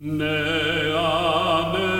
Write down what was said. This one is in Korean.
내 안에